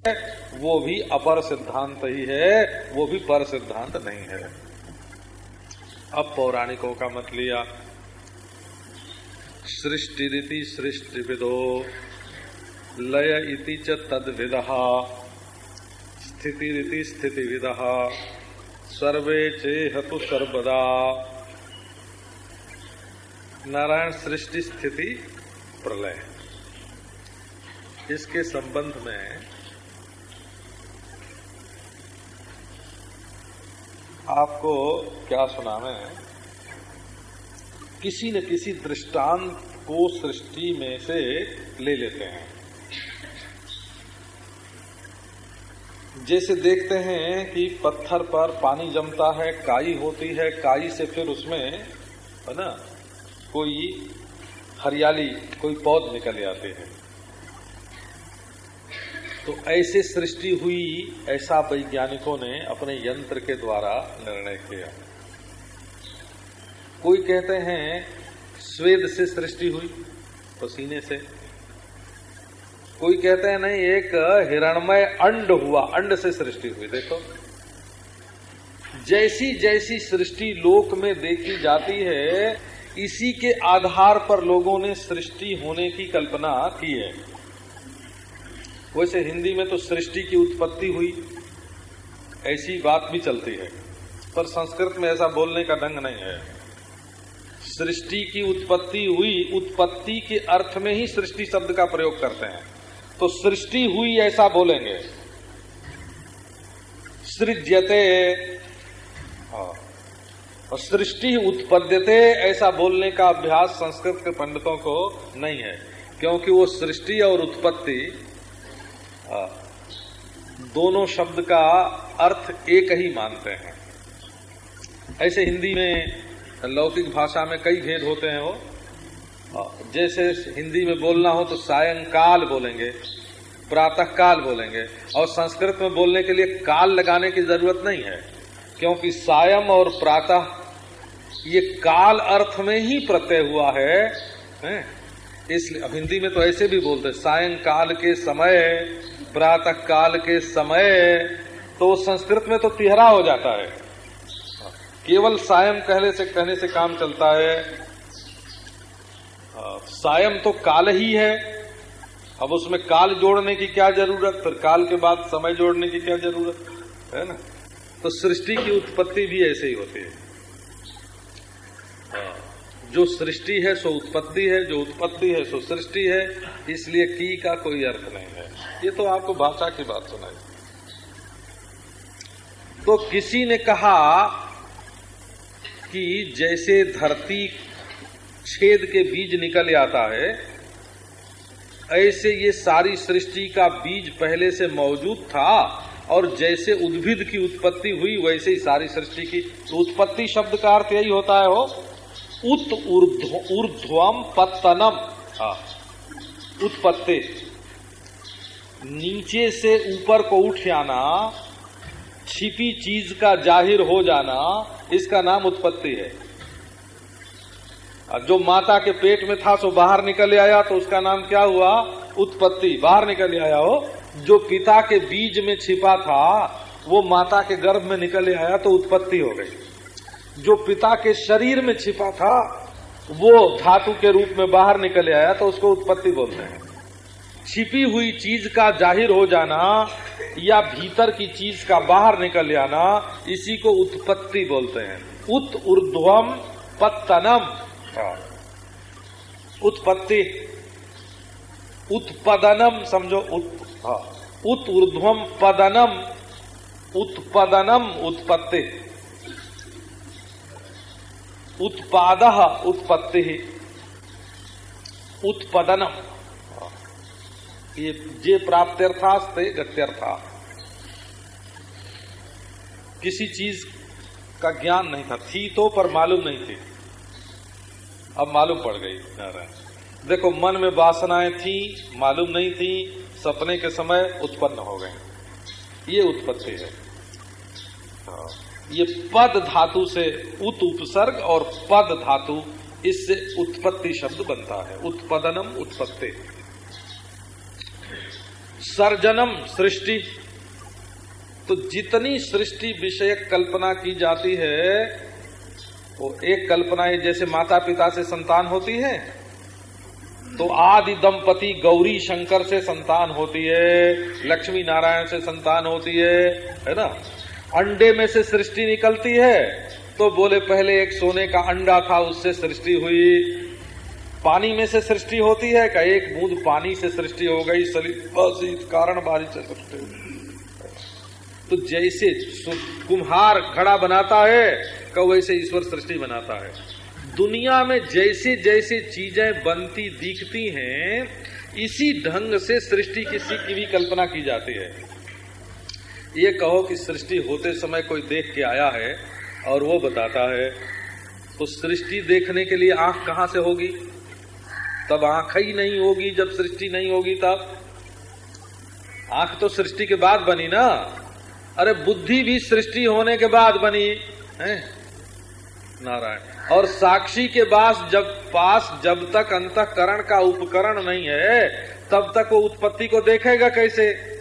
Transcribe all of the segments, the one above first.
वो भी अपर सिद्धांत ही है, वो भी पर सिद्धांत नहीं है। अब पौराणिकों का मत लिया। सृष्टि रीति सृष्टि विदो लय इति च तद विद स्थिति रीति स्थिति विद सर्वे चेहतु सर्वदा। नारायण सृष्टि स्थिति प्रलय। इसके संबंध में आपको क्या सुना मैं? किसी न किसी दृष्टांत को सृष्टि में से ले लेते हैं। जैसे देखते हैं कि पत्थर पर पानी जमता है, काई होती है, काई से फिर उसमें, है ना, कोई हरियाली, कोई पौध निकल आते हैं। तो ऐसे सृष्टि हुई, ऐसा वैज्ञानिकों ने अपने यंत्र के द्वारा निर्णय किया। कोई कहते हैं, स्वेद से सृष्टि हुई, पसीने से। कोई कहते हैं, नहीं, एक हिरणमय अंड हुआ, अंड से सृष्टि हुई, देखो। जैसी जैसी सृष्टि लोक में देखी जाती है, इसी के आधार पर लोगों ने सृष्टि होने की कल्पना की है। वैसे हिंदी में तो सृष्टि की उत्पत्ति हुई, ऐसी बात भी चलती है, पर संस्कृत में ऐसा बोलने का ढंग नहीं है सृष्टि की उत्पत्ति हुई, उत्पत्ति के अर्थ में ही सृष्टि शब्द का प्रयोग करते हैं तो सृष्टि हुई ऐसा बोलेंगे सृज्यते हाँ। और सृष्टि उत्पद्यते ऐसा बोलने का अभ्यास संस्कृत के पंडितों को नहीं है, क्योंकि वो सृष्टि और उत्पत्ति दोनों शब्द का अर्थ एक ही मानते हैं। ऐसे हिंदी में लौकिक भाषा में कई भेद होते हैं वो। जैसे हिंदी में बोलना हो तो सायंकाल बोलेंगे प्रातः काल बोलेंगे और संस्कृत में बोलने के लिए काल लगाने की ज़रूरत नहीं है क्योंकि सायम और प्रातः ये काल अर्थ में ही प्रत्यय हुआ है, है? इसलिए अब हिंदी में तो ऐसे भी बोलते सायंकाल के समय प्रातः काल के समय तो संस्कृत में तो तिहरा हो जाता है। केवल सायम कहने से कहने से काम चलता है। सायम तो काल ही है। अब उसमें काल जोड़ने की क्या ज़रूरत? फिर काल के बाद समय जोड़ने की क्या ज़रूरत? है ना? तो सृष्टि की उत्पत्ति भी ऐसे ही होती है। जो सृष्टि है, सो उत्पत्ति है, जो उत्पत्ति है, सो सृष्टि है। इसलिए की का कोई अर्थ नहीं है। ये तो आपको भाषा की बात सुनाई। तो किसी ने कहा कि जैसे धरती छेद के बीज निकल आता है, ऐसे ये सारी सृष्टि का बीज पहले से मौजूद था और जैसे उद्भिद की उत्पत्ति हुई, वैसे ही सारी सृष्टि की। तो उत्पत्ति शब्द का अर्थ यही होता है हो उत ऊर्ध्वम पत्तनम। हाँ। उत्पत्ति। नीचे से ऊपर को उठ जाना, छिपी चीज़ का ज़ाहिर हो जाना, इसका नाम उत्पत्ति है। जो माता के पेट में था, सो बाहर निकल आया तो उसका नाम क्या हुआ? उत्पत्ति। बाहर निकल आया हो। जो पिता के बीज में छिपा था, वो माता के गर्भ में निकल आया तो उत्पत्ति हो गई। जो पिता के शरीर में छिपा था, वो धातु के रूप में बाहर निकल आया तो उसको उत्पत्ति बोलते हैं। छिपी हुई चीज़ का ज़ाहिर हो जाना या भीतर की चीज़ का बाहर निकल आना, इसी को उत्पत्ति बोलते हैं। उत ऊर्ध्वम पत्तनम। उत्पत्ति। उत्पदनम, समझो, उत हाँ। उत ऊर्ध्वम पदनम। उत्पदनम, उत्पत्ति। उत्पाद उत्पत्ति। उत्पदनम ये जे प्राप्त प्राप्त्यर्थास्ते गत्यर्था। किसी चीज़ का ज्ञान नहीं था। थी तो पर मालूम नहीं थी। अब मालूम पड़ गई देखो, मन में वासनाएँ थी, मालूम नहीं थी, सपने के समय उत्पन्न हो गए। ये उत्पत्ति है। हाँ। ये पद धातु से उत उपसर्ग और पद धातु इससे उत्पत्ति शब्द बनता है। उत्पदनम उत्पत्ति। सर्जनम सृष्टि। तो जितनी सृष्टि विषयक कल्पना की जाती है, वो एक कल्पना है जैसे माता पिता से संतान होती है तो आदि दंपति गौरी शंकर से संतान होती है, लक्ष्मी नारायण से संतान होती है है ना? अंडे में से सृष्टि निकलती है तो बोले, पहले एक सोने का अंडा था, उससे सृष्टि हुई। पानी में से सृष्टि होती है क्या? एक बूंद पानी से सृष्टि हो गई शीत कारण बारिश से सृष्टि तो जैसे कुम्हार घड़ा बनाता है कब वैसे ईश्वर सृष्टि बनाता है। दुनिया में जैसे जैसे चीज़ें बनती दिखती हैं, इसी ढंग से सृष्टि किसी की भी कल्पना की जाती है। ये कहो कि सृष्टि होते समय कोई देख के आया है और वो बताता है तो सृष्टि देखने के लिए आँख कहाँ से होगी? तब आँख ही नहीं होगी, जब सृष्टि नहीं होगी तब। आँख तो सृष्टि के बाद बनी ना। अरे बुद्धि भी सृष्टि होने के बाद बनी, है? नारायण। और साक्षी के पास जब पास जब तक अंतकरण का उपकरण नहीं है, तब तक वो उत्पत्ति को देखेगा कैसे?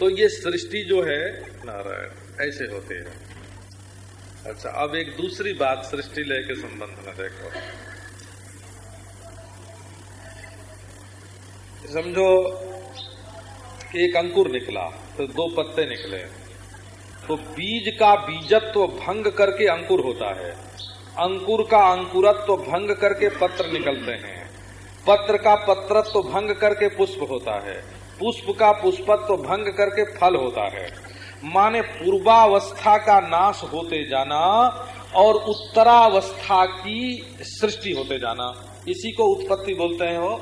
तो ये सृष्टि जो है, नारायण, ऐसे होते हैं। अच्छा अब एक दूसरी बात सृष्टि लय के संबंध में देखो। समझो, एक अंकुर निकला तो दो पत्ते निकले। तो बीज का बीजत्व तो भंग करके अंकुर होता है। अंकुर का अंकुरत्व तो भंग करके पत्र निकलते हैं। पत्र का पत्रत्व तो भंग करके पुष्प होता है। पुष्प का पुष्पत्व भंग करके फल होता है। माने पूर्वावस्था का नाश होते जाना और उत्तरावस्था की सृष्टि होते जाना। इसी को उत्पत्ति बोलते हैं हो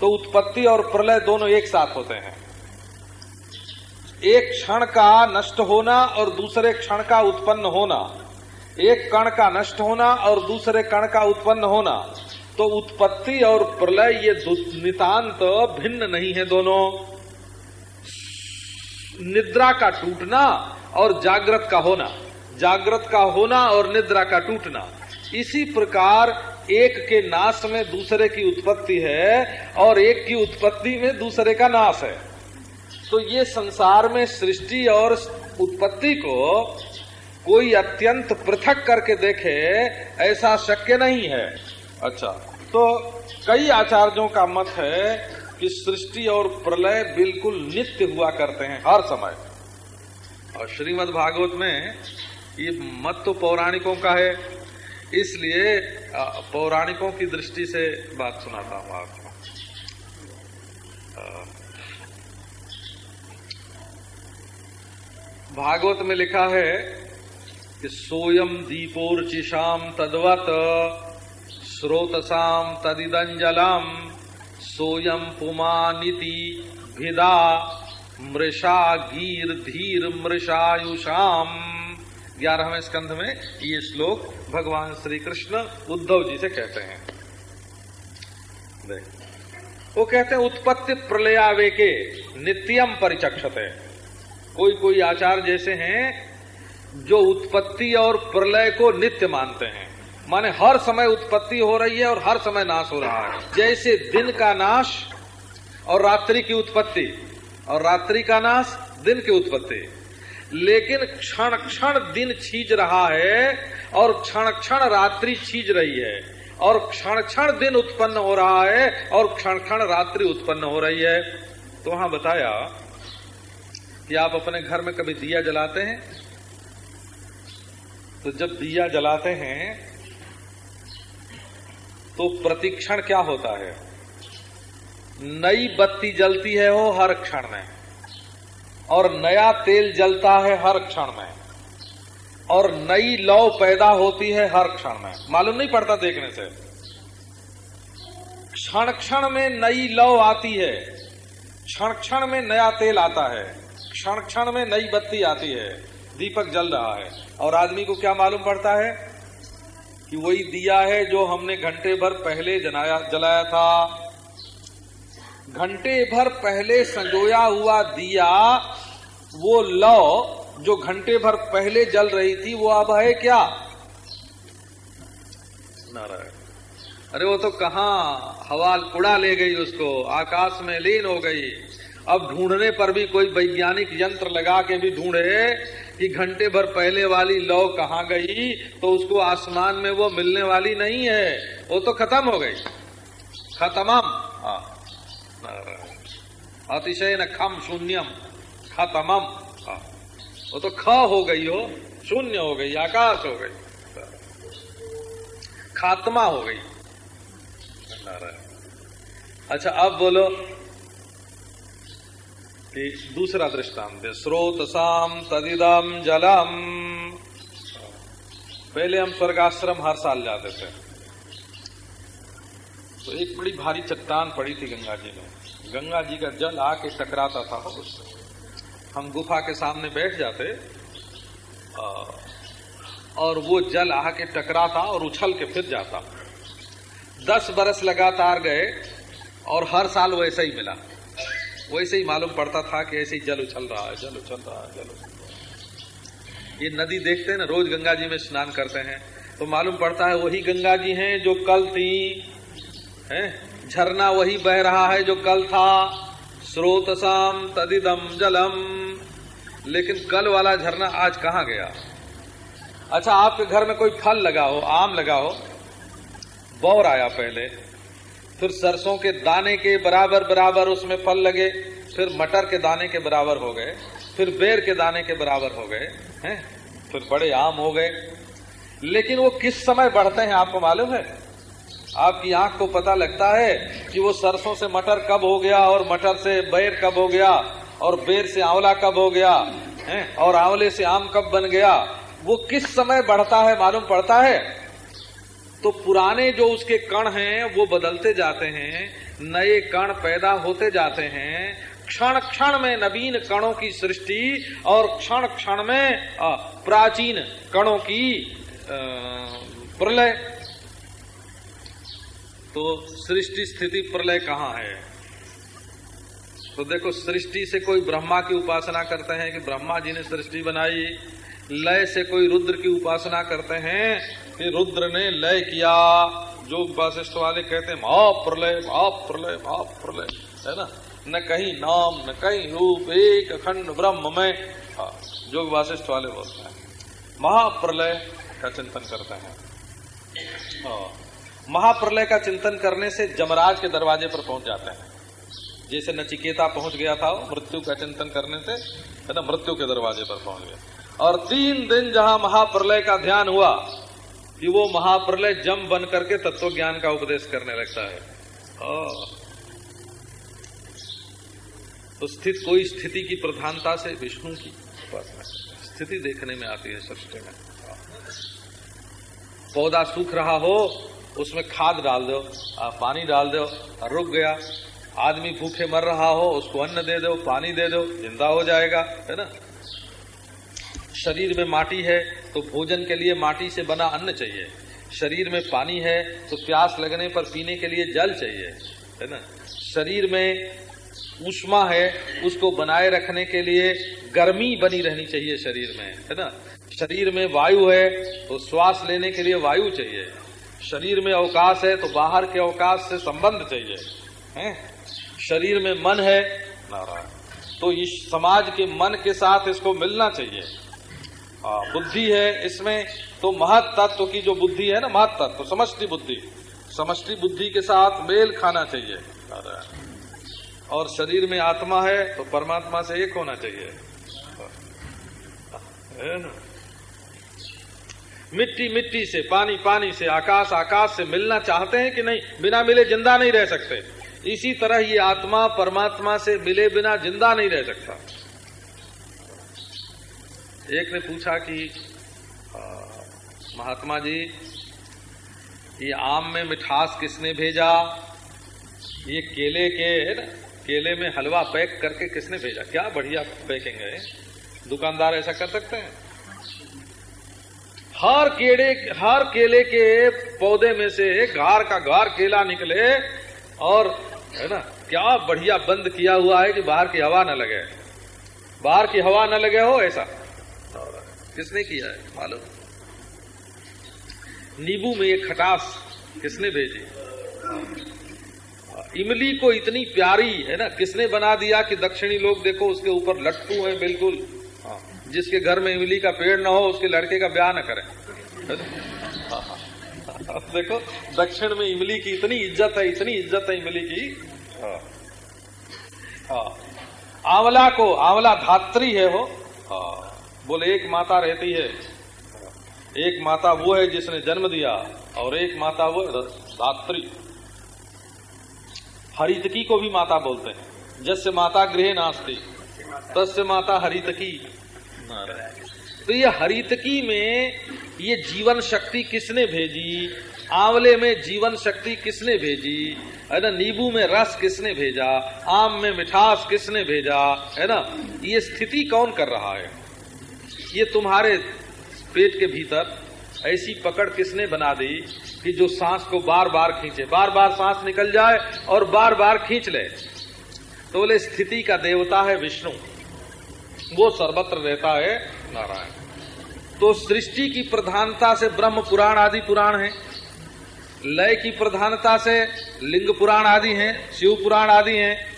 तो उत्पत्ति और प्रलय दोनों एक साथ होते हैं। एक क्षण का नष्ट होना और दूसरे क्षण का उत्पन्न होना। एक कण का नष्ट होना और दूसरे कण का उत्पन्न होना। तो उत्पत्ति और प्रलय ये नितांत भिन्न नहीं है दोनों। निद्रा का टूटना और जागृत का होना। जागृत का होना और निद्रा का टूटना। इसी प्रकार एक के नाश में दूसरे की उत्पत्ति है और एक की उत्पत्ति में दूसरे का नाश है। तो ये संसार में सृष्टि और उत्पत्ति को कोई अत्यंत पृथक करके देखे ऐसा शक्य नहीं है। अच्छा तो कई आचार्यों का मत है कि सृष्टि और प्रलय बिल्कुल नित्य हुआ करते हैं हर समय। और श्रीमद् भागवत में ये मत तो पौराणिकों का है, इसलिए पौराणिकों की दृष्टि से बात सुनाता हूँ आपको। भागवत में लिखा है कि सोयम दीपोर्चिशाम तदवत स्रोतसाम तदिदंजलम सोयम पुमानिति भिदा मृषा गीर धीर मृषायुषाम ग्यारहवें स्कंध में ये श्लोक भगवान श्री कृष्ण उद्धव जी से कहते हैं। देख, वो कहते हैं, उत्पत्ति प्रलयावे के नित्यम परिचक्षते। कोई कोई आचार जैसे हैं जो उत्पत्ति और प्रलय को नित्य मानते हैं। माने हर समय उत्पत्ति हो रही है और हर समय नाश हो रहा है। जैसे दिन का नाश और रात्रि की उत्पत्ति, और रात्रि का नाश दिन की उत्पत्ति। लेकिन क्षण क्षण दिन छीज रहा है और क्षण क्षण रात्रि छीज रही है, और क्षण क्षण दिन उत्पन्न हो रहा है और क्षण क्षण रात्रि उत्पन्न हो रही है। तो वहाँ बताया कि आप अपने घर में कभी दिया जलाते हैं? तो जब दिया जलाते हैं तो प्रतिक्षण क्या होता है? नई बत्ती जलती है वो हर क्षण में, और नया तेल जलता है हर क्षण में, और नई लौ पैदा होती है हर क्षण में। मालूम नहीं पड़ता देखने से। क्षण क्षण में नई लौ आती है, क्षण क्षण में नया तेल आता है, क्षण क्षण में नई बत्ती आती है, दीपक जल रहा है, और आदमी को क्या मालूम पड़ता है? कि वही दिया है जो हमने घंटे भर पहले जलाया जलाया था। घंटे भर पहले संजोया हुआ दिया, वो लौ जो घंटे भर पहले जल रही थी, वो अब है क्या? नारायण। अरे वो तो कहा हवा उड़ा ले गई उसको, आकाश में लीन हो गई। अब ढूँढने पर भी कोई वैज्ञानिक यंत्र लगा के भी ढूंढे कि घंटे भर पहले वाली लौ कहाँ गई? तो उसको आसमान में वो मिलने वाली नहीं है। वो तो खत्म हो गई। खत्मम। हाँ। अतिशय न खम शून्यम। खत्मम। हाँ। वो तो ख हो गई हो। शून्य हो गई। आकाश हो गई। खात्मा हो गई। अच्छा अब बोलो। दूसरा दृष्टांत स्रोत साम तदिदम जलम। पहले हम स्वर्गाश्रम हर साल जाते थे। तो एक बड़ी भारी चट्टान पड़ी थी गंगा जी में। गंगा जी का जल आके टकराता था उससे हम गुफा के सामने बैठ जाते और वो जल आके टकराता और उछल के फिर जाता। दस बरस लगातार गए और हर साल वैसा ही मिला। वैसे ही मालूम पड़ता था कि ऐसे ही जल उछल रहा है, जल उछल रहा है, जल उछल ये नदी देखते हैं ना, रोज गंगा जी में स्नान करते हैं। तो मालूम पड़ता है वही गंगा जी हैं जो कल थी, है? झरना वही बह रहा है जो कल था। स्रोत स्रोतसाम तदिदम जलम। लेकिन कल वाला झरना आज कहाँ गया? अच्छा आपके घर में कोई फल लगा हो, आम लगा हो? बौर आया पहले। फिर सरसों के दाने के बराबर बराबर उसमें फल लगे, फिर मटर के दाने के बराबर हो गए, फिर बेर के दाने के बराबर हो गए, हैं? फिर बड़े आम हो गए। लेकिन वो किस समय बढ़ते हैं आपको मालूम है? आपकी आँख को पता लगता है कि वो सरसों से मटर कब हो गया और मटर से बेर कब हो गया और बेर से आंवला कब हो गया, है? और आंवले से आम कब बन गया? वो किस समय बढ़ता है मालूम पड़ता है? तो पुराने जो उसके कण हैं, वो बदलते जाते हैं, नए कण पैदा होते जाते हैं। क्षण क्षण में नवीन कणों की सृष्टि और क्षण क्षण में प्राचीन कणों की प्रलय। तो सृष्टि स्थिति प्रलय कहाँ है? तो देखो, सृष्टि से कोई ब्रह्मा की उपासना करते हैं कि ब्रह्मा जी ने सृष्टि बनाई। लय से कोई रुद्र की उपासना करते हैं। कि रुद्र ने लय किया। जो वशिष्ठ वाले कहते हैं भाव प्रलय भाव प्रलय भाव प्रलय है ना? न कहीं नाम न कहीं रूप एक अखंड ब्रह्म में। हाँ, जो वाशिष्ठ वाले बोलते हैं महाप्रलय का चिंतन करते हैं। हाँ, महाप्रलय का चिंतन करने से जमराज के दरवाजे पर पहुँच जाते हैं। जैसे नचिकेता पहुँच गया था मृत्यु का चिंतन करने से है ना मृत्यु के दरवाजे पर पहुँच गया। और तीन दिन जहाँ महाप्रलय का ध्यान हुआ कि वो महाप्रलय जम बन करके तत्व ज्ञान का उपदेश करने लगता है। तो स्थित कोई स्थिति की प्रधानता से विष्णु की उपासना। स्थिति देखने में आती है सृष्टि में। पौधा सूख रहा हो, उसमें खाद डाल दो पानी डाल दो, रुक गया। आदमी भूखे मर रहा हो, उसको अन्न दे दो, पानी दे दो, ज़िंदा हो जाएगा, है ना? शरीर में माटी है तो भोजन के लिए माटी से बना अन्न चाहिए। शरीर में पानी है तो प्यास लगने पर पीने के लिए जल चाहिए, है ना? शरीर में उष्मा है, उसको बनाए रखने के लिए गर्मी बनी रहनी चाहिए शरीर में, है ना? शरीर में वायु है तो श्वास लेने के लिए वायु चाहिए। शरीर में अवकाश है तो बाहर के अवकाश से संबंध चाहिए, है? शरीर में मन है तो इस समाज के मन के साथ इसको मिलना चाहिए। बुद्धि है, इसमें तो महत तत्व की जो बुद्धि है ना, महत तत्व, समष्टि बुद्धि। समष्टि बुद्धि के साथ मेल खाना चाहिए। और शरीर में आत्मा है तो परमात्मा से एक होना चाहिए। मिट्टी मिट्टी से, पानी पानी से, आकाश आकाश से मिलना चाहते हैं कि नहीं? बिना मिले ज़िंदा नहीं रह सकते। इसी तरह ये आत्मा परमात्मा से मिले बिना ज़िंदा नहीं रह सकता। एक ने पूछा कि महात्मा जी, ये आम में मिठास किसने भेजा? ये केले के केले में हलवा पैक करके किसने भेजा? क्या बढ़िया पैकिंग है? दुकानदार ऐसा कर सकते हैं? हर केड़े, हर केले के पौधे में से घार का घार केला निकले और, है ना, क्या बढ़िया बंद किया हुआ है कि बाहर की हवा न लगे। बाहर की हवा न लगे हो ऐसा। किसने किया है? मालूम। नींबू में ये खटास किसने भेजी? इमली को इतनी प्यारी है ना किसने बना दिया कि दक्षिणी लोग देखो उसके ऊपर लट्टू है बिल्कुल। हाँ, जिसके घर में इमली का पेड़ ना हो उसके लड़के का ब्याह न करें। देखो दक्षिण में इमली की इतनी इज़्ज़त है इतनी इज़्ज़त है इमली की। हाँ, हाँ। आंवला को आंवला धात्री है वो। बोले, एक माता रहती है। एक माता वो है जिसने जन्म दिया और एक माता वो धात्री हरितकी को भी माता बोलते हैं। जस्य माता गृह नास्ती, तस्य माता हरितकी। तो ये हरितकी में ये जीवन शक्ति किसने भेजी? आंवले में जीवन शक्ति किसने भेजी? है ना? नींबू में रस किसने भेजा? आम में मिठास किसने भेजा? है ना? ये स्थिति कौन कर रहा है? ये तुम्हारे पेट के भीतर ऐसी पकड़ किसने बना दी कि जो सांस को बार बार खींचे? बार बार सांस निकल जाए और बार बार खींच ले। तो बोले, स्थिति का देवता है विष्णु। वो सर्वत्र रहता है नारायण। तो सृष्टि की प्रधानता से ब्रह्म पुराण आदि पुराण है। लय की प्रधानता से लिंग पुराण आदि हैं, शिव पुराण आदि हैं।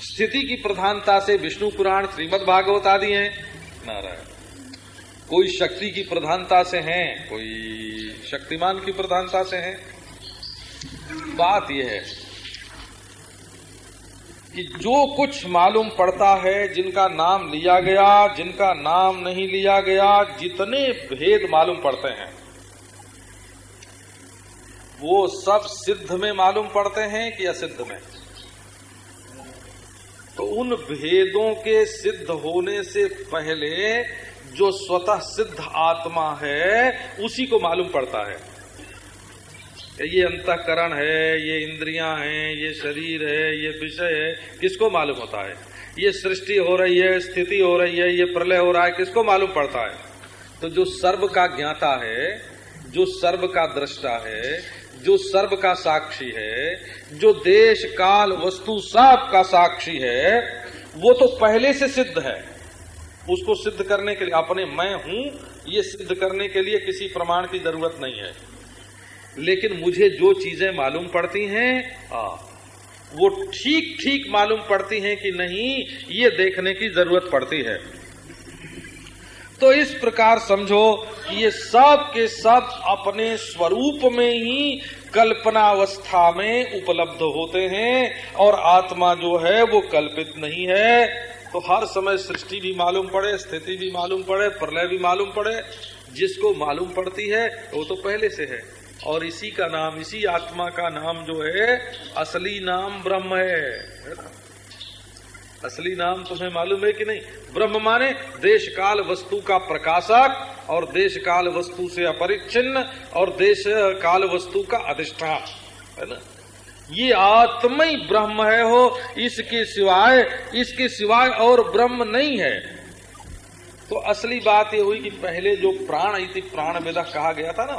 स्थिति की प्रधानता से विष्णु पुराण श्रीमद भागवत आदि हैं। नारायण। कोई शक्ति की प्रधानता से हैं, कोई शक्तिमान की प्रधानता से हैं। बात यह है कि जो कुछ मालूम पड़ता है, जिनका नाम लिया गया, जिनका नाम नहीं लिया गया, जितने भेद मालूम पड़ते हैं, वो सब सिद्ध में मालूम पड़ते हैं कि असिद्ध में? तो उन भेदों के सिद्ध होने से पहले जो स्वतः सिद्ध आत्मा है, उसी को मालूम पड़ता है। ये अंतकरण है, ये इंद्रियाँ हैं, ये शरीर है, ये विषय है, किसको मालूम होता है? ये सृष्टि हो रही है, स्थिति हो रही है, ये प्रलय हो रहा है, किसको मालूम पड़ता है? तो जो सर्व का ज्ञाता है, जो सर्व का दृष्टा है, जो सर्व का साक्षी है, जो देश, काल, वस्तु, सब का साक्षी है, वो तो पहले से सिद्ध है। उसको सिद्ध करने के लिए अपने मैं हूँ ये सिद्ध करने के लिए किसी प्रमाण की ज़रूरत नहीं है। लेकिन मुझे जो चीज़ें मालूम पड़ती हैं आ, वो ठीक ठीक मालूम पड़ती हैं कि नहीं ये देखने की ज़रूरत पड़ती है। तो इस प्रकार समझो कि ये सब के सब अपने स्वरूप में ही कल्पनावस्था में उपलब्ध होते हैं और आत्मा जो है वो कल्पित नहीं है। तो हर समय सृष्टि भी मालूम पड़े, स्थिति भी मालूम पड़े, प्रलय भी मालूम पड़े। जिसको मालूम पड़ती है, वो तो पहले से है। और इसी का नाम, इसी आत्मा का नाम जो है, असली नाम ब्रह्म है। असली नाम तुम्हें मालूम है कि नहीं? ब्रह्म माने देश काल वस्तु का प्रकाशक और देश काल वस्तु से अपरिच्छिन्न और देश काल वस्तु का अधिष्ठान। है ना? ये आत्मा ही ब्रह्म है हो, इसके सिवाय इसके सिवाय और ब्रह्म नहीं है। तो असली बात ये हुई कि पहले जो प्राण इति प्राण वेदा कहा गया था ना,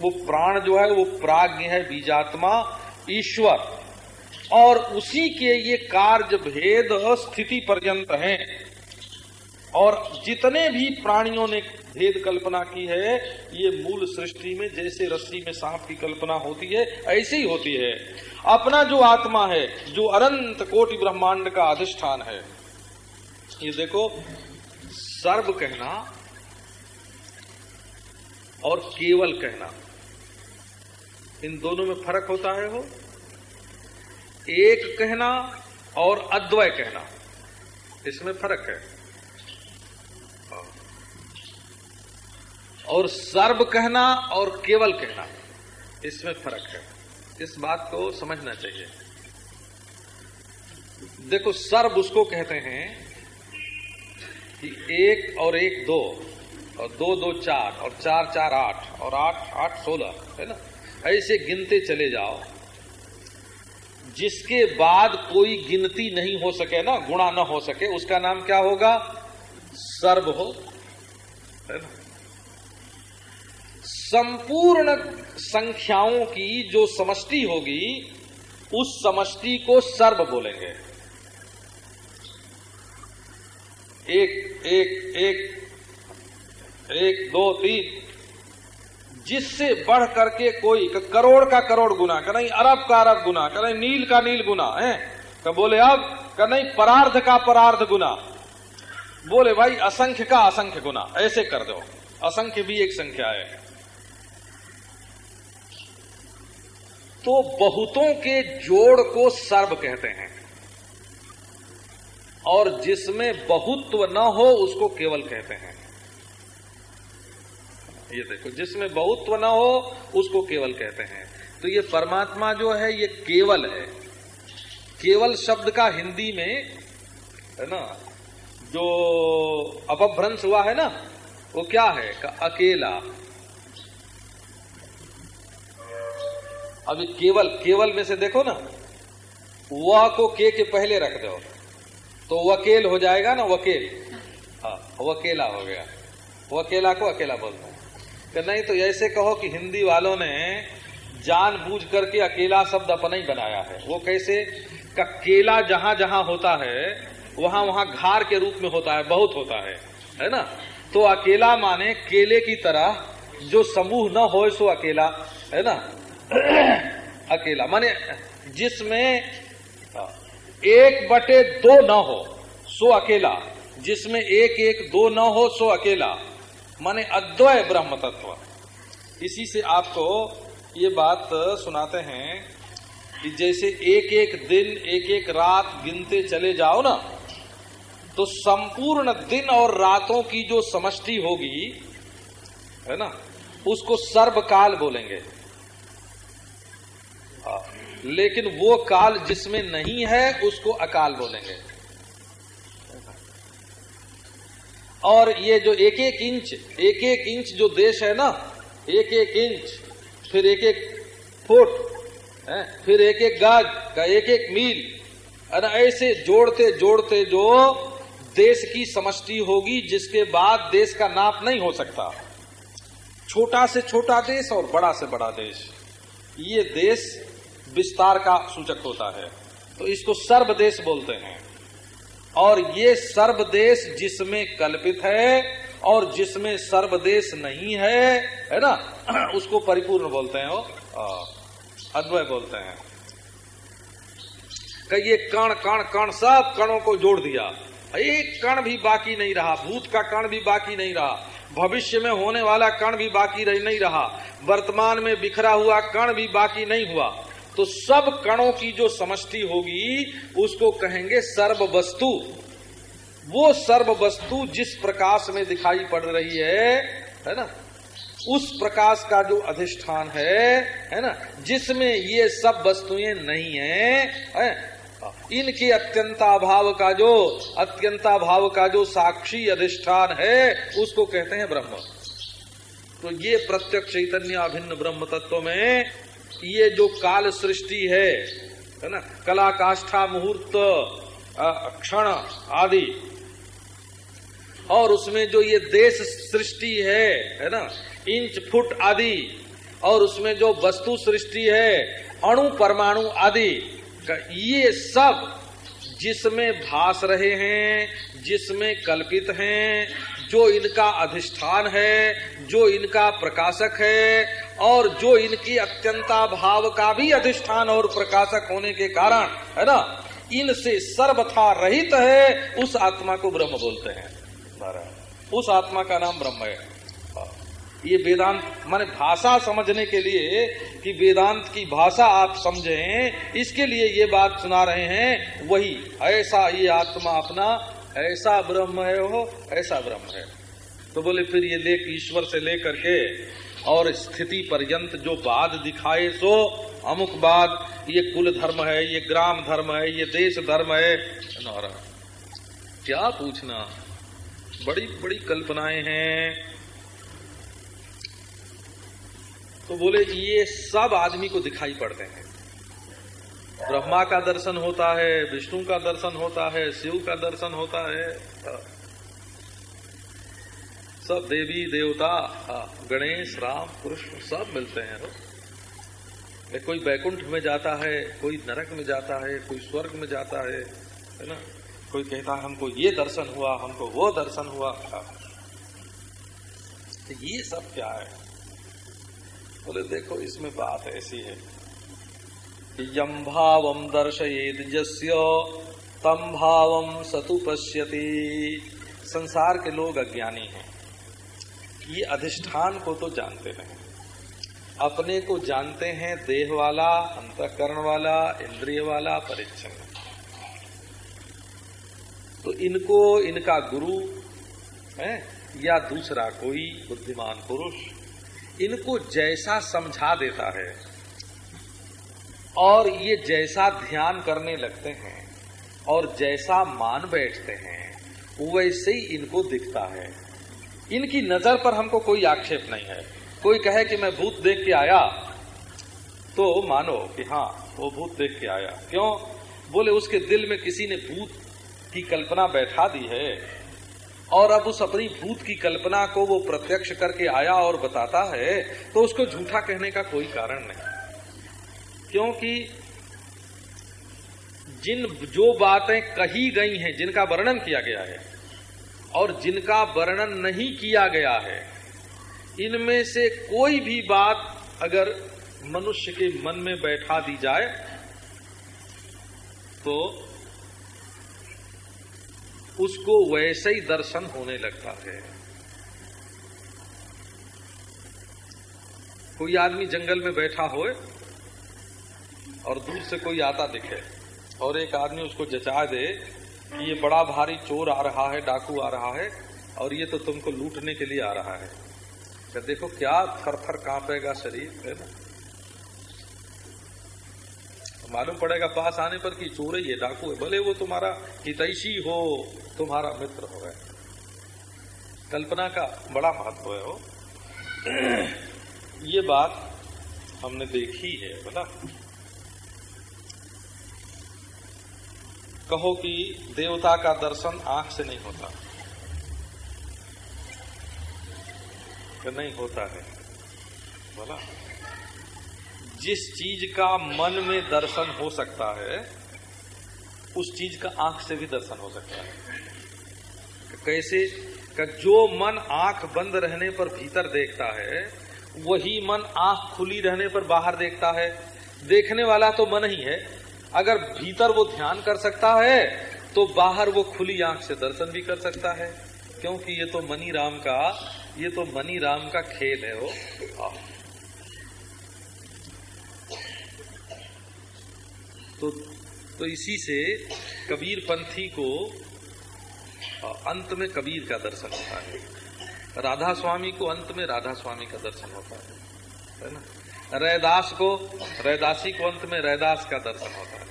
वो प्राण जो है, वो प्राज्ञ है, बीजात्मा, ईश्वर। और उसी के ये कार्य भेद स्थिति पर्यंत हैं। और जितने भी प्राणियों ने भेद कल्पना की है, ये मूल सृष्टि में जैसे रस्सी में सांप की कल्पना होती है, ऐसे ही होती है। अपना जो आत्मा है, जो अनंत कोटि ब्रह्मांड का अधिष्ठान है, ये देखो, सर्व कहना और केवल कहना, इन दोनों में फ़र्क होता है वो। एक कहना और अद्वय कहना, इसमें फ़र्क है। और सर्व कहना और केवल कहना, इसमें फ़र्क है। इस बात को समझना चाहिए। देखो, सर्व उसको कहते हैं कि एक और एक दो, और दो दो चार, और चार चार आठ, और आठ आठ सोलह, है ना? ऐसे गिनते चले जाओ। जिसके बाद कोई गिनती नहीं हो सके ना, गुणा न हो सके, उसका नाम क्या होगा? सर्व हो, है ना? संपूर्ण संख्याओं की जो समष्टि होगी, उस समष्टि को सर्व बोलेंगे। एक एक एक एक, दो, तीन, जिससे बढ़ करके कोई करोड़ का करोड़ गुना का नहीं, अरब का अरब गुना का नहीं, नील का नील गुना, है? तो बोले, अब का नहीं, परार्ध का परार्ध गुना। बोले, भाई, असंख्य का असंख्य गुना, ऐसे कर दो। असंख्य भी एक संख्या है। तो बहुतों के जोड़ को सर्व कहते हैं। और जिसमें बहुत्व न हो, उसको केवल कहते हैं। ये देखो, जिसमें बहुत्व न हो, उसको केवल कहते हैं। तो ये परमात्मा जो है, ये केवल है। केवल शब्द का हिंदी में, है ना, जो अपभ्रंश हुआ है ना, वो क्या है? का अकेला। अभी केवल केवल में से देखो ना, वह को के के पहले रख दो। तो वकेल हो जाएगा ना, वकेल। हाँ वकेला हो गया। वकेला को अकेला बोलते हैं कि नहीं तो ऐसे कहो कि हिंदी वालों ने जान बूझ करके अकेला शब्द अपना ही बनाया है। वो कैसे? का केला जहाँ जहाँ होता है, वहाँ वहाँ घार के रूप में होता है, बहुत होता है। है ना? तो अकेला माने केले की तरह, जो समूह न हो सो अकेला। है ना? अकेला। माने जिसमें एक बटे दो न हो, सो अकेला। जिसमें एक एक दो न हो, सो अकेला। माने अद्वय ब्रह्म तत्व। इसी से आपको ये बात सुनाते हैं कि जैसे एक एक दिन, एक एक रात गिनते चले जाओ ना तो संपूर्ण दिन और रातों की जो समष्टि होगी, है ना, उसको सर्वकाल बोलेंगे। लेकिन वो काल जिसमें नहीं है, उसको अकाल बोलेंगे। और ये जो एक एक इंच एक एक इंच जो देश है ना एक एक इंच, फिर एक एक फुट फिर एक एक गाज का एक एक मील और ऐसे जोड़ते जोड़ते जो देश की समष्टि होगी, जिसके बाद देश का नाप नहीं हो सकता। छोटा से छोटा देश और बड़ा से बड़ा देश। ये देश विस्तार का सूचक होता है। तो इसको सर्वदेश बोलते हैं। और ये सर्वदेश जिसमें कल्पित है और जिसमें सर्वदेश नहीं है है ना? उसको परिपूर्ण बोलते हैं वो। अद्वय बोलते हैं। कि ये कण कण कण, सब कणों को जोड़ दिया। एक कण भी बाकी नहीं रहा, भूत का कण भी बाकी नहीं रहा, भविष्य में होने वाला कण भी बाकी नहीं रहा, वर्तमान में बिखरा हुआ कण भी बाकी नहीं हुआ। तो सब कणों की जो समष्टि होगी उसको कहेंगे सर्व वस्तु वो सर्व वस्तु जिस प्रकाश में दिखाई पड़ रही है है ना? उस प्रकाश का जो अधिष्ठान है है ना? जिसमें ये सब वस्तुएँ नहीं है, है? इनके अत्यंताभाव का जो अत्यंताभाव का जो साक्षी अधिष्ठान है उसको कहते हैं ब्रह्म। तो ये प्रत्यक्ष चैतन्य अभिन्न ब्रह्म तत्व में ये जो काल सृष्टि है है ना कला काष्ठा मुहूर्त क्षण आदि, और उसमें जो ये देश सृष्टि है है ना, इंच फुट आदि, और उसमें जो वस्तु सृष्टि है, अणु परमाणु आदि ये सब जिसमें भास रहे हैं, जिसमें कल्पित हैं, जो इनका अधिष्ठान है, जो इनका प्रकाशक है और जो इनकी अत्यंता भाव का भी अधिष्ठान और प्रकाशक होने के कारण, है ना, इनसे सर्वथा रहित है, उस आत्मा को ब्रह्म बोलते हैं। उस आत्मा का नाम ब्रह्म है। ये वेदांत, माने भाषा समझने के लिए कि वेदांत की भाषा आप समझें, इसके लिए ये बात सुना रहे हैं, वही, ऐसा ये आत्मा अपना, ऐसा ब्रह्म है वो, ऐसा ब्रह्म है। तो बोले, फिर ये लेख ईश्वर से लेकर के और स्थिति पर्यंत जो बाद दिखाए सो अमुक बाद ये कुल धर्म है, ये ग्राम धर्म है, ये देश धर्म है। क्या पूछना? बड़ी बड़ी कल्पनाएँ हैं। तो बोले, ये सब आदमी को दिखाई पड़ते हैं। ब्रह्मा का दर्शन होता है, विष्णु का दर्शन होता है, शिव का दर्शन होता है। सब देवी देवता गणेश, राम कृष्ण सब मिलते हैं। कोई बैकुंठ में जाता है, कोई नरक में जाता है, कोई स्वर्ग में जाता है है ना? कोई कहता है, हमको ये दर्शन हुआ, हमको वो दर्शन हुआ। तो ये सब क्या है? बोले तो देखो, इसमें बात ऐसी है कि यम भावम दर्शयेद जस्य तम भावम सतु पश्यति। संसार के लोग अज्ञानी हैं। ये अधिष्ठान को तो जानते हैं। अपने को जानते हैं देह वाला, अंतकरण वाला, इंद्रिय वाला परिच्छन तो इनको इनका गुरु, है, या दूसरा कोई बुद्धिमान पुरुष, इनको जैसा समझा देता है, और ये जैसा ध्यान करने लगते हैं, और जैसा मान बैठते हैं, वैसे ही इनको दिखता है। इनकी नज़र पर हमको कोई आक्षेप नहीं है। कोई कहे कि मैं भूत देख के आया तो मानो कि हाँ वो भूत देख के आया। क्यों? बोले, उसके दिल में किसी ने भूत की कल्पना बैठा दी है, और अब उस अपनी भूत की कल्पना को वो प्रत्यक्ष करके आया और बताता है तो उसको झूठा कहने का कोई कारण नहीं। क्योंकि जिन, जो बातें कही गई हैं, जिनका वर्णन किया गया है और जिनका वर्णन नहीं किया गया है, इनमें से कोई भी बात अगर मनुष्य के मन में बैठा दी जाए तो उसको वैसे ही दर्शन होने लगता है। कोई आदमी जंगल में बैठा होए और दूर से कोई आता दिखे और एक आदमी उसको जचा दे कि ये बड़ा भारी चोर आ रहा है, डाकू आ रहा है, और ये तो तुमको लूटने के लिए आ रहा है। क्या देखो क्या थर थर कांपेगा शरीर, है ना? मालूम पड़ेगा पास आने पर कि चोर ही है, डाकू है। भले वो तुम्हारा हितैषी हो, तुम्हारा मित्र हो गए कल्पना का बड़ा महत्व है वो। ये बात हमने देखी है बोला कहो कि देवता का दर्शन आँख से नहीं होता। कि नहीं होता है। बोला। जिस चीज़ का मन में दर्शन हो सकता है, उस चीज़ का आँख से भी दर्शन हो सकता है। कैसे? का जो मन आँख बंद रहने पर भीतर देखता है, वही मन आँख खुली रहने पर बाहर देखता है। देखने वाला तो मन ही है। अगर भीतर वो ध्यान कर सकता है तो बाहर वो खुली आँख से दर्शन भी कर सकता है। क्योंकि ये तो मनी राम का, ये तो मनी राम का खेल है वो। तो तो इसी से कबीर पंथी को अंत में कबीर का दर्शन होता है। राधा स्वामी को अंत में राधा स्वामी का दर्शन होता है। है ना? रैदास को, रैदासी को अंत में रैदास का दर्शन होता है।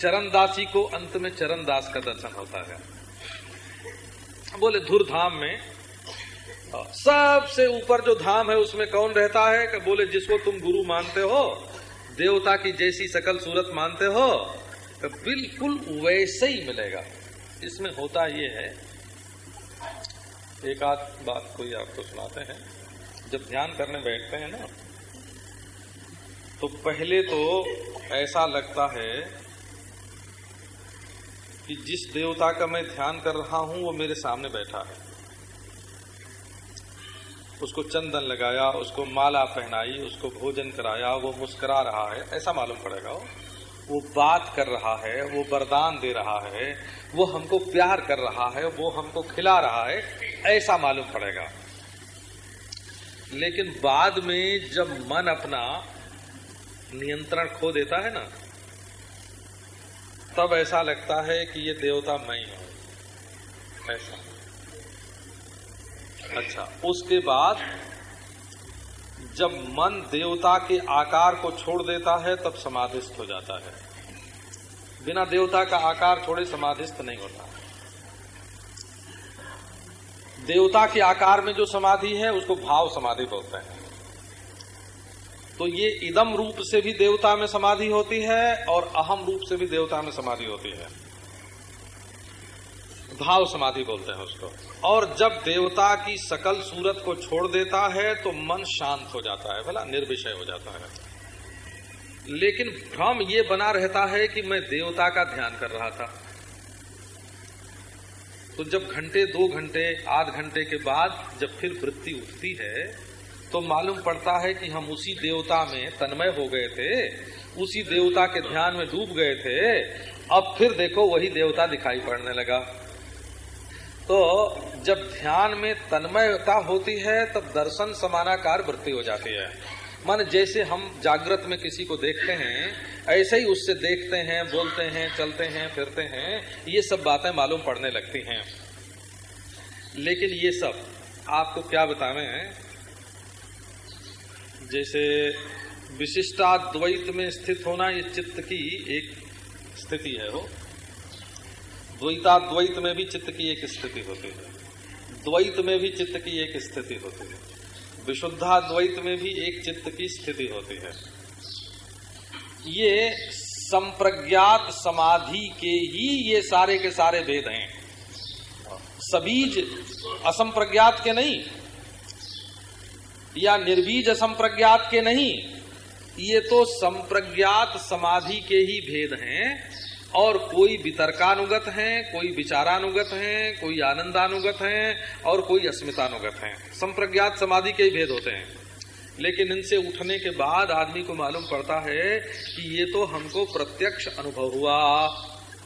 चरणदासी को अंत में चरणदास का दर्शन होता है। बोले, धुर धाम में सबसे ऊपर जो धाम है उसमें कौन रहता है? कि, बोले, जिसको तुम गुरु मानते हो, देवता की जैसी सकल सूरत मानते हो तो बिल्कुल वैसे ही मिलेगा। इसमें होता ये है, एक आध बात कोई आपको सुनाते हैं। जब ध्यान करने बैठते हैं ना तो पहले तो ऐसा लगता है कि जिस देवता का मैं ध्यान कर रहा हूँ, वो मेरे सामने बैठा है। उसको चंदन लगाया, उसको माला पहनाई, उसको भोजन कराया, वो मुस्करा रहा है। ऐसा मालूम पड़ेगा वो। वो बात कर रहा है, वो वरदान दे रहा है, वो हमको प्यार कर रहा है, वो हमको खिला रहा है, ऐसा मालूम पड़ेगा। लेकिन बाद में जब मन अपना नियंत्रण खो देता है ना तब ऐसा लगता है कि ये देवता मैं हूँ। ऐसा अच्छा उसके बाद जब मन देवता के आकार को छोड़ देता है, तब समाधिस्थ हो जाता है। बिना देवता का आकार छोड़े समाधिस्थ नहीं होता। देवता के आकार में जो समाधि है, उसको भाव समाधि बोलते हैं। तो ये इदम रूप से भी देवता में समाधि होती है और अहम रूप से भी देवता में समाधि होती है। भाव समाधि बोलते हैं उसको। और जब देवता की सकल सूरत को छोड़ देता है तो मन शांत हो जाता है, भला निर्विषय हो जाता है। लेकिन भ्रम ये बना रहता है कि मैं देवता का ध्यान कर रहा था। तो जब घंटे, दो घंटे, आध घंटे के बाद जब फिर वृत्ति उठती है तो मालूम पड़ता है कि हम उसी देवता में तन्मय हो गए थे, उसी देवता के ध्यान में डूब गए थे, अब फिर देखो वही देवता दिखाई पड़ने लगा। तो जब ध्यान में तन्मयता होती है, तब दर्शन समानाकार वृत्ति हो जाती है। मान जैसे हम जागृत में किसी को देखते हैं, ऐसे ही उससे देखते हैं, बोलते हैं, चलते हैं, फिरते हैं, ये सब बातें मालूम पड़ने लगती हैं। लेकिन ये सब, आपको क्या बतावे जैसे विशिष्टाद्वैत में स्थित होना ये चित्त की एक स्थिति है वो द्वैताद्वैत में भी चित्त की एक स्थिति होती है। द्वैत में भी चित्त की एक स्थिति होती है। विशुद्धाद्वैत में भी एक चित्त की स्थिति होती है। ये संप्रज्ञात समाधि के ही ये सारे के सारे भेद हैं। सबीज असंप्रज्ञात के नहीं या निर्बीज असंप्रज्ञात के नहीं, ये तो संप्रज्ञात समाधि के ही भेद हैं, और कोई वितर्कानुगत हैं, कोई विचारानुगत हैं, कोई आनंदानुगत हैं, और कोई अस्मितानुगत हैं। संप्रज्ञात समाधि के ही भेद होते हैं। लेकिन इनसे उठने के बाद आदमी को मालूम पड़ता है कि ये तो हमको प्रत्यक्ष अनुभव हुआ।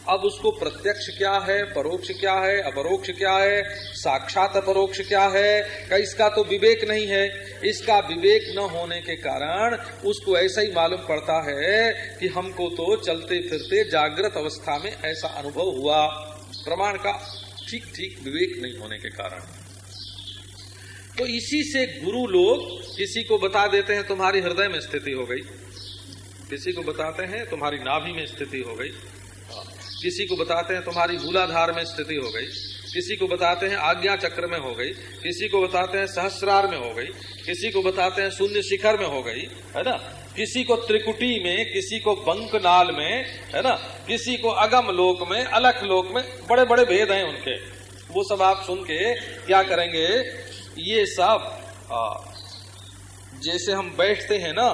अब उसको प्रत्यक्ष क्या है, परोक्ष क्या है, अपरोक्ष क्या है, साक्षात अपरोक्ष क्या है का इसका तो विवेक नहीं है। इसका विवेक न होने के कारण उसको ऐसा ही मालूम पड़ता है कि हमको तो चलते फिरते जागृत अवस्था में ऐसा अनुभव हुआ। प्रमाण का ठीक ठीक विवेक नहीं होने के कारण। तो इसी से गुरु लोग किसी को बता देते हैं, तुम्हारी हृदय में स्थिति हो गई। किसी को बताते हैं, तुम्हारी नाभि में स्थिति हो गई। किसी को बताते हैं तुम्हारी मूलाधार में स्थिति हो गई, किसी को बताते हैं आज्ञा चक्र में हो गई, किसी को बताते हैं सहस्रार में हो गई, किसी को बताते हैं शून्य शिखर में हो गई, है ना? किसी को त्रिकुटी में, किसी को बंक नाल में, है ना? किसी को अगम लोक में, अलख लोक में बड़े बड़े भेद हैं उनके। वो सब आप सुन के क्या करेंगे? ये सब जैसे हम बैठते हैं ना,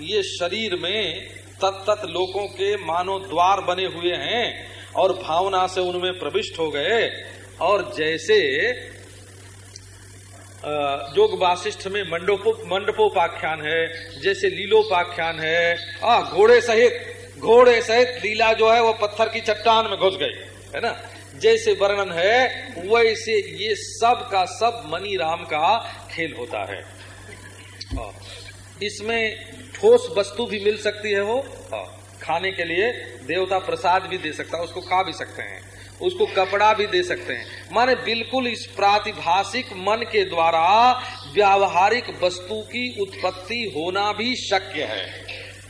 ये शरीर में तत्त लोगों के मानो द्वार बने हुए हैं और भावना से उनमें प्रविष्ट हो गए और जैसे जोग वासिष्ठ में मंडपो, मंडपोपाख्यान है, जैसे लीलोपाख्यान है, आ, घोड़े सहित घोड़े सहित लीला जो है वो पत्थर की चट्टान में घुस गई, है ना? जैसे वर्णन है, वैसे ये सब का सब मनी राम का खेल होता है। इसमें ठोस वस्तु भी मिल सकती है वो हाँ। खाने के लिए देवता प्रसाद भी दे सकता है, उसको खा भी सकते हैं, उसको कपड़ा भी दे सकते हैं माने बिल्कुल इस प्रातिभाषिक मन के द्वारा व्यावहारिक वस्तु की उत्पत्ति होना भी शक्य है,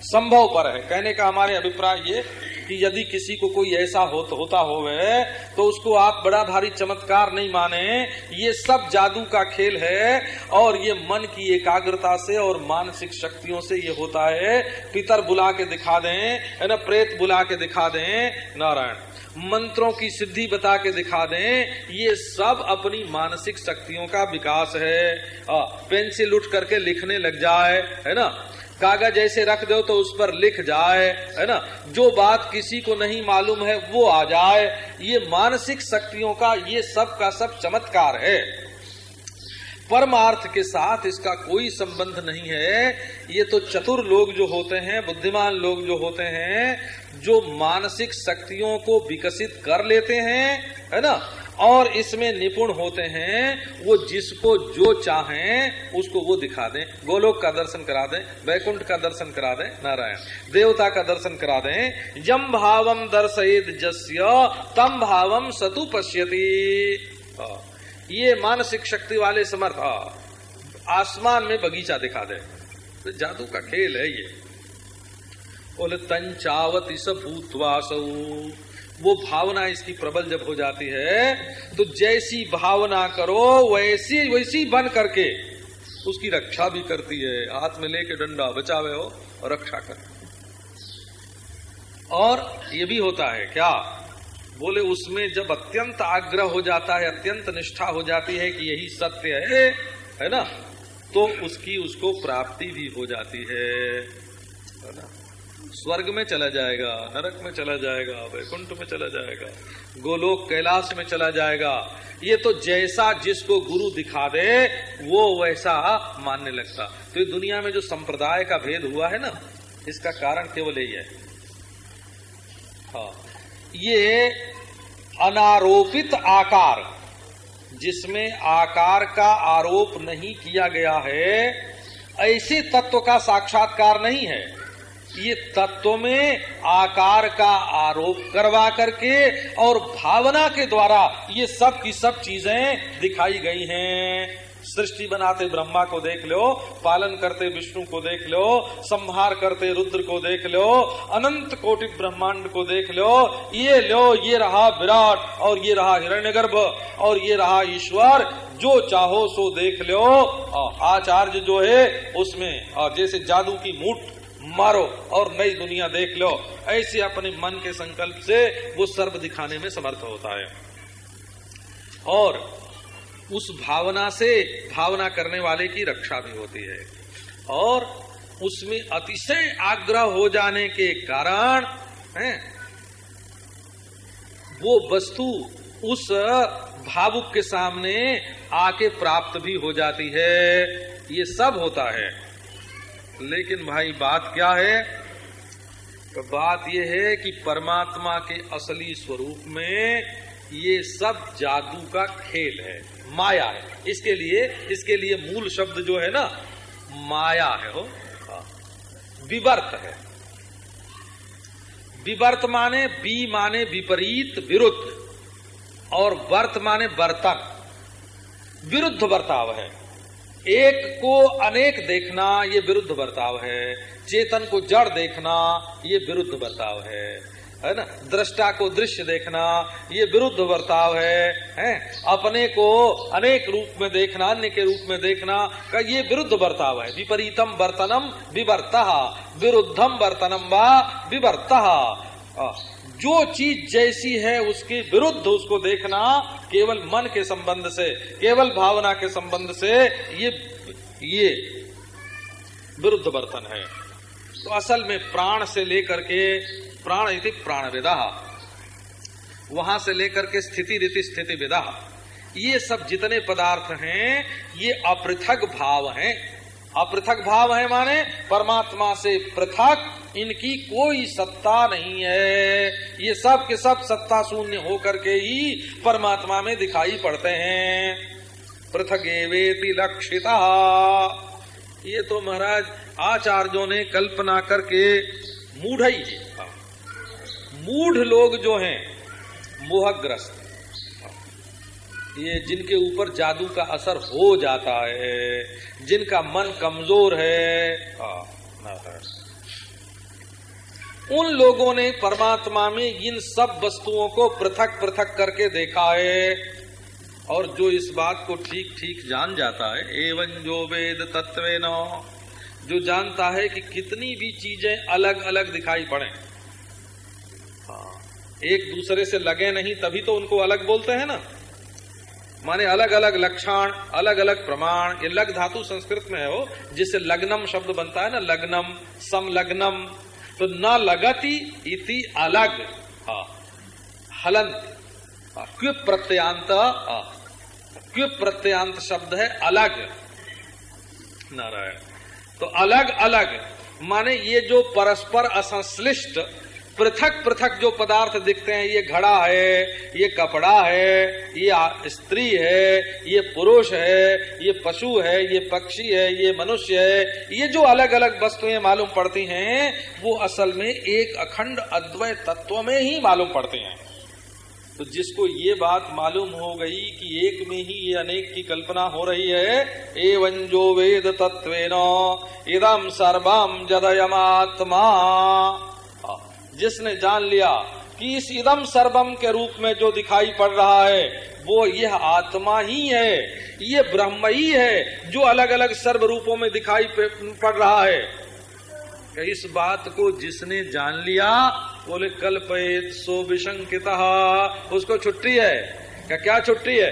संभव पर है कहने का हमारे अभिप्राय ये कि यदि किसी को कोई ऐसा हो, होता होवे तो उसको आप बड़ा भारी चमत्कार नहीं माने। ये सब जादू का खेल है और ये मन की एकाग्रता से और मानसिक शक्तियों से ये होता है। पितर बुला के दिखा दें है ना प्रेत बुला के दिखा दें नारायण। मंत्रों की सिद्धि बता के दिखा दें ये सब अपनी मानसिक शक्तियों का विकास है। पेंसिल उठ करके लिखने लग जाए है ना? कागज़ ऐसे रख दो तो उस पर लिख जाए, है ना? जो बात किसी को नहीं मालूम है, वो आ जाए। ये मानसिक शक्तियों का, ये सब का सब चमत्कार है। परमार्थ के साथ इसका कोई संबंध नहीं है। ये तो चतुर लोग जो होते हैं, बुद्धिमान लोग जो होते हैं, जो मानसिक शक्तियों को विकसित कर लेते हैं, है ना? और इसमें निपुण होते हैं, वो जिसको जो चाहें, उसको वो दिखा दें। गोलोक का दर्शन करा दें, वैकुंठ का दर्शन करा दें, नारायण। देवता का दर्शन करा दें जम भावम दर्शयित जस्य तम भावम सतु पश्यति। ये मानसिक शक्ति वाले समर्थ। आसमान में बगीचा दिखा दे। तो जादू का खेल है ये। बोले तंचावत इस भूतवासऊ वो भावना इसकी प्रबल जब हो जाती है तो जैसी भावना करो, वैसी वैसी बन करके उसकी रक्षा भी करती है। हाथ में लेके डंडा बचावे हो और रक्षा कर। और ये भी होता है, क्या? बोले, उसमें जब अत्यंत आग्रह हो जाता है, अत्यंत निष्ठा हो जाती है कि यही सत्य है है ना? तो उसकी उसको प्राप्ति भी हो जाती है ना? स्वर्ग में चला जाएगा, नरक में चला जाएगा, वैकुंठ में चला जाएगा, गोलोक कैलाश में चला जाएगा। ये तो जैसा जिसको गुरु दिखा दे, वो वैसा मानने लगता। तो ये दुनिया में जो संप्रदाय का भेद हुआ है ना, इसका कारण केवल यही है। हाँ ये अनारोपित आकार, जिसमें आकार का आरोप नहीं किया गया है, ऐसे तत्व का साक्षात्कार नहीं है। ये तत्व में आकार का आरोप करवा करके और भावना के द्वारा ये सब की सब चीज़ें दिखाई गई हैं। सृष्टि बनाते ब्रह्मा को देख लो, पालन करते विष्णु को देख लो, संहार करते रुद्र को देख लो, अनंत कोटि ब्रह्मांड को देख लो, ये लो, ये रहा विराट, और ये रहा हिरण्यगर्भ, और ये रहा ईश्वर, जो चाहो सो देख लो। आचार्य जो है, उसमें जैसे जादू की मूठ मारो और नई दुनिया देख लो। ऐसे अपने मन के संकल्प से वो सर्व दिखाने में समर्थ होता है। और उस भावना से भावना करने वाले की रक्षा भी होती है। और उसमें अतिशय आग्रह हो जाने के कारण, है, वो वस्तु उस भावुक के सामने आके प्राप्त भी हो जाती है। ये सब होता है। लेकिन भाई, बात क्या है? तो बात यह है कि परमात्मा के असली स्वरूप में ये सब जादू का खेल है, माया है। इसके लिए इसके लिए मूल शब्द जो है ना, माया है, हो? हाँ। विवर्त है। विवर्त माने बी माने विपरीत, विरुद्ध। और वर्त माने बर्तन। विरुद्ध बर्ताव है। एक को अनेक देखना, ये विरुद्ध बर्ताव है। चेतन को जड़ देखना, ये विरुद्ध बर्ताव है। है ना? दृष्टा को दृश्य देखना, ये विरुद्ध बर्ताव है। हैं? अपने को अनेक रूप में देखना, अन्य के रूप में देखना, का ये विरुद्ध बर्ताव है। विपरीतम बर्तनम विवर्त, विरुद्धम बर्तनम व विवर्त। जो चीज़ जैसी है उसके विरुद्ध उसको देखना केवल मन के संबंध से, केवल भावना के संबंध से ये ये विरुद्ध बर्तन है। तो असल में प्राण से लेकर के प्राण इति प्राण विदा वहाँ से लेकर के स्थिति रीति स्थिति विदा। ये सब जितने पदार्थ हैं, ये अपृथक भाव हैं। अपृथक भाव है माने, परमात्मा से पृथक, इनकी कोई सत्ता नहीं है। ये सब के सब सत्ता शून्य होकर के ही परमात्मा में दिखाई पड़ते हैं। पृथक एवेति लक्षिता ये तो महाराज आचार्यों ने कल्पना करके मूढ़ ही। मूढ़ लोग जो हैं, मोहग्रस्त। ये जिनके ऊपर जादू का असर हो जाता है, जिनका मन कमज़ोर है। उन लोगों ने परमात्मा में इन सब वस्तुओं को पृथक पृथक करके देखा है और जो इस बात को ठीक ठीक जान जाता है, एवं जो वेद तत्व जो जानता है कि कितनी भी चीज़ें अलग अलग दिखाई पड़े। एक दूसरे से लगे नहीं, तभी तो उनको अलग बोलते हैं ना। माने अलग अलग लक्षण, अलग अलग प्रमाण, ये लग धातु संस्कृत में है वो, जिससे लग्नम शब्द बनता है ना, लग्नम, समलग्नम। तो न लगती इति अलग। हा। हलंत क्यों प्रत्यांत क्यों प्रत्यांत शब्द है अलग। नारायण। तो अलग अलग, माने ये जो परस्पर असंश्लिष्ट पृथक पृथक जो पदार्थ दिखते हैं, ये घड़ा है, ये कपड़ा है, ये स्त्री है, ये पुरुष है, ये पशु है, ये पक्षी है, ये मनुष्य है, ये जो अलग अलग वस्तुएँ मालूम पड़ती हैं, वो असल में एक अखंड अद्वय तत्व में ही मालूम पड़ते हैं। तो जिसको ये बात मालूम हो गई कि एक में ही ये अनेक की कल्पना हो रही है, एवं जो वेद तत्व इदम सर्वम जदयमात्मा। जिसने जान लिया कि इस इदम सर्वम के रूप में जो दिखाई पड़ रहा है, वो यह आत्मा ही है, ये ब्रह्म ही है, जो अलग अलग सर्व रूपों में दिखाई पड़ रहा है। इस बात को जिसने जान लिया, बोले कल्पित सो विशंकित। उसको छुट्टी है। क्या क्या छुट्टी है?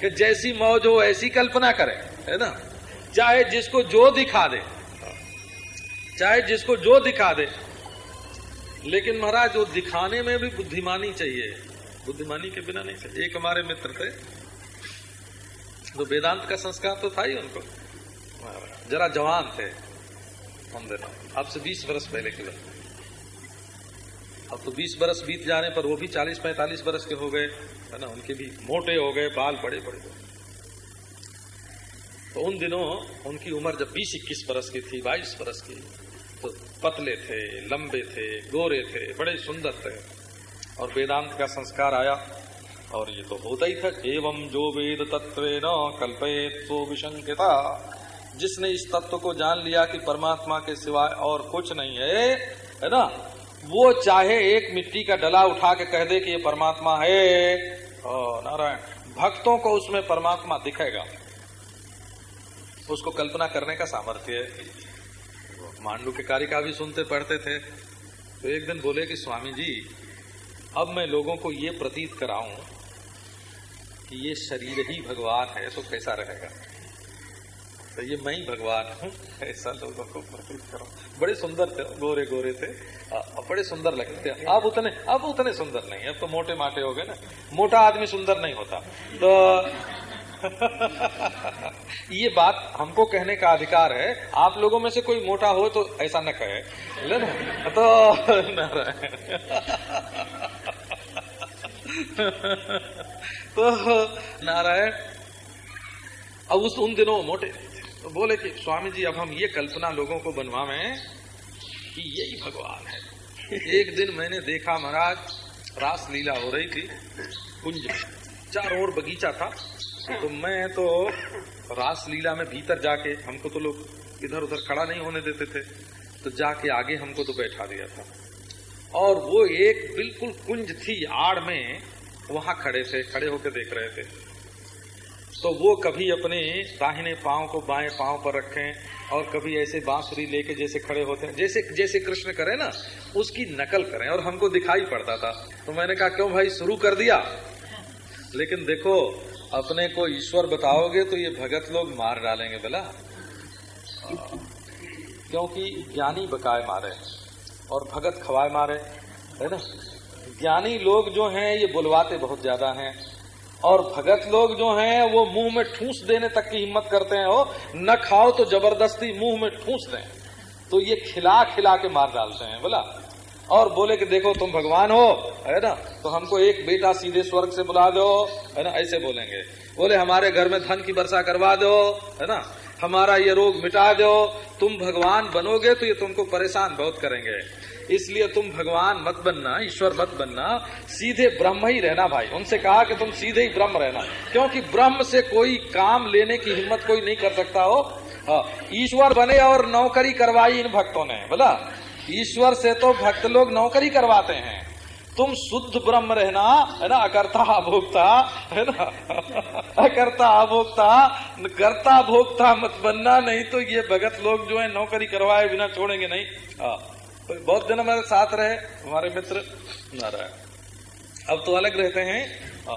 कि जैसी मौज हो, ऐसी कल्पना करे, है ना? चाहे जिसको जो दिखा दे, चाहे जिसको जो दिखा दे लेकिन महाराज वो दिखाने में भी बुद्धिमानी चाहिए। बुद्धिमानी के बिना नहीं चाहिए। एक हमारे मित्र थे तो वेदांत का संस्कार तो था ही उनको। जरा जवान थे हम दिनों। अब से बीस वर्ष पहले की बात। अब तो बीस बरस बीत जाने पर वो भी चालीस पैंतालीस बरस के हो गए, है ना? उनके भी मोटे हो गए, बाल बड़े बड़े। हो तो उन दिनों उनकी उम्र जब बीस इक्कीस बरस की थी, बाईस बरस की तो पतले थे, लंबे थे, गोरे थे, बड़े सुंदर थे। और वेदांत का संस्कार आया, और ये तो होता ही था, एवं जो वेद तत्व न कल्पयत तो विशंकता। जिसने इस तत्व को जान लिया कि परमात्मा के सिवाय और कुछ नहीं है है ना? वो चाहे एक मिट्टी का डला उठा के कह दे कि ये परमात्मा है। नारायण, भक्तों को उसमें परमात्मा दिखेगा। उसको कल्पना करने का सामर्थ्य है। मांडू के कार्य का भी सुनते पढ़ते थे। तो एक दिन बोले कि स्वामी जी अब मैं लोगों को ये प्रतीत कराऊं कि ये शरीर ही भगवान है तो कैसा रहेगा? तो ये मैं ही भगवान हूँ, ऐसा लोगों को प्रतीत करो। बड़े सुंदर थे गोरे गोरे थे बड़े सुंदर लगते थे अब उतने अब उतने सुंदर नहीं, अब तो मोटे माटे हो गए ना। मोटा आदमी सुंदर नहीं होता। तो ये बात हमको कहने का अधिकार है। आप लोगों में से कोई मोटा हो तो ऐसा न कहे। ना। तो तो नारायण, अब उस उन दिनों मोटे तो बोले कि, स्वामी जी, अब हम ये कल्पना लोगों को बनवावे कि यही भगवान है। एक दिन मैंने देखा महाराज रास लीला हो रही थी, कुंज चारों ओर बगीचा था। तो मैं तो रास लीला में भीतर जाके, हमको तो लोग इधर उधर खड़ा नहीं होने देते थे तो जाके आगे हमको तो बैठा दिया था। और वो एक बिल्कुल कुंज थी आड़ में, वहाँ खड़े थे, खड़े होकर देख रहे थे। तो वो कभी अपने दाहिने पाँव को बाएँ पाँव पर रखें, और कभी ऐसे बांसुरी लेके जैसे खड़े होते हैं, जैसे जैसे कृष्ण करे ना, उसकी नकल करें, और हमको दिखाई पड़ता था। तो मैंने कहा, क्यों भाई, शुरू कर दिया? लेकिन देखो अपने को ईश्वर बताओगे तो ये भगत लोग मार डालेंगे बोला। क्योंकि ज्ञानी बकाए मारे और भगत खवाए मारे, है ना? ज्ञानी लोग जो हैं, ये बुलवाते बहुत ज़्यादा हैं। और भगत लोग जो हैं, वो मुँह में ठूस देने तक की हिम्मत करते हैं हो न खाओ तो ज़बरदस्ती मुँह में ठूस दें। तो ये खिला खिला के मार डालते हैं, बोला? और बोले कि देखो तुम भगवान हो है ना? तो हमको एक बेटा सीधे स्वर्ग से बुला दो है ना? ऐसे बोलेंगे। बोले हमारे घर में धन की वर्षा करवा दो है ना? हमारा ये रोग मिटा दो। तुम भगवान बनोगे तो ये तुमको परेशान बहुत करेंगे। इसलिए तुम भगवान मत बनना ईश्वर मत बनना। सीधे ब्रह्म ही रहना भाई। उनसे कहा कि तुम सीधे ही ब्रह्म रहना। क्योंकि ब्रह्म से कोई काम लेने की हिम्मत कोई नहीं कर सकता हो। हाँ, ईश्वर बने और नौकरी करवाई इन भक्तों ने बोला? ईश्वर से तो भक्त लोग नौकरी करवाते हैं। तुम शुद्ध ब्रह्म रहना है ना? अकर्ता अभोक्ता है ना? अकर्ता अभोक्ता करता भोक्ता मत बनना नहीं तो ये भगत लोग जो है नौकरी करवाए बिना छोड़ेंगे नहीं। हाँ तो बहुत दिन हमारे साथ रहे हमारे मित्र नारायण। अब तो अलग रहते हैं। आ,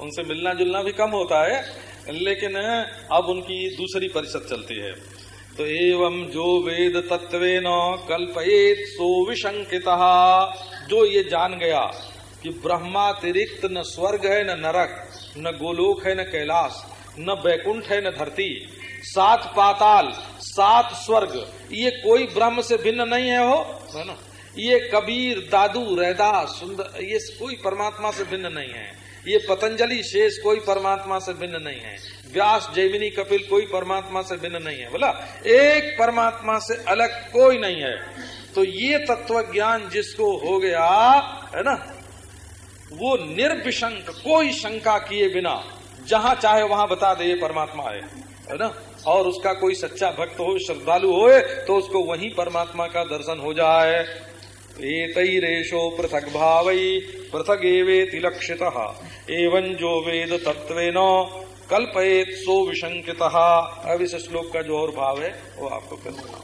उनसे मिलना जुलना भी कम होता है लेकिन अब उनकी दूसरी परिषद चलती है। तो एवं जो वेद तत्व न कल्पयेत सो विशंकित। जो ये जान गया कि ब्रह्मातिरिक्त न स्वर्ग है, न नरक, न गोलोक है, न कैलाश, न बैकुंठ है, न धरती, सात पाताल, सात स्वर्ग, ये कोई ब्रह्म से भिन्न नहीं है हो? है ना? ये कबीर, दादू रहदा सुंदर, ये कोई परमात्मा से भिन्न नहीं है। ये पतंजलि शेष कोई परमात्मा से भिन्न नहीं है। व्यास, जैमिनी, कपिल कोई परमात्मा से भिन्न नहीं है। बोला, एक परमात्मा से अलग कोई नहीं है। तो ये तत्व ज्ञान जिसको हो गया, है ना, वो निर्विशंक, कोई शंका किए बिना, जहाँ चाहे वहाँ बता दे ये परमात्मा है है ना, और उसका कोई सच्चा भक्त हो, श्रद्धालु हो तो उसको वही परमात्मा का दर्शन हो जाए। रेशो पृथक भाव पृथक एवेति लक्षित। एवं जो वेद तत्व कल्पयेत सो विशंकित अब इस श्लोक का जो और भाव है, वो आपको कर देशो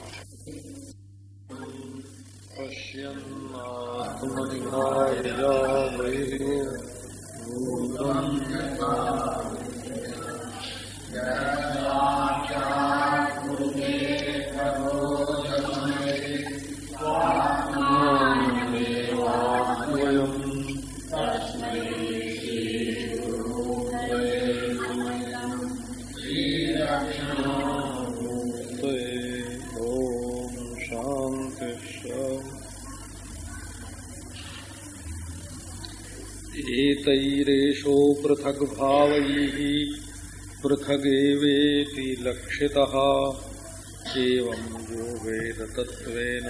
पृथक भाव पृथगेवेति लक्षितः। एवं जो वेद तत्वेन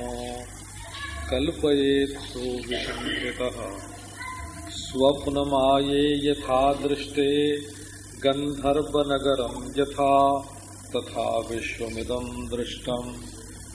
कल्पयेत् सो विशङ्कितः। स्वप्नमाये यथा दृष्टे गन्धर्वनगरं यथा तथा विश्वमिदं दृष्टम्।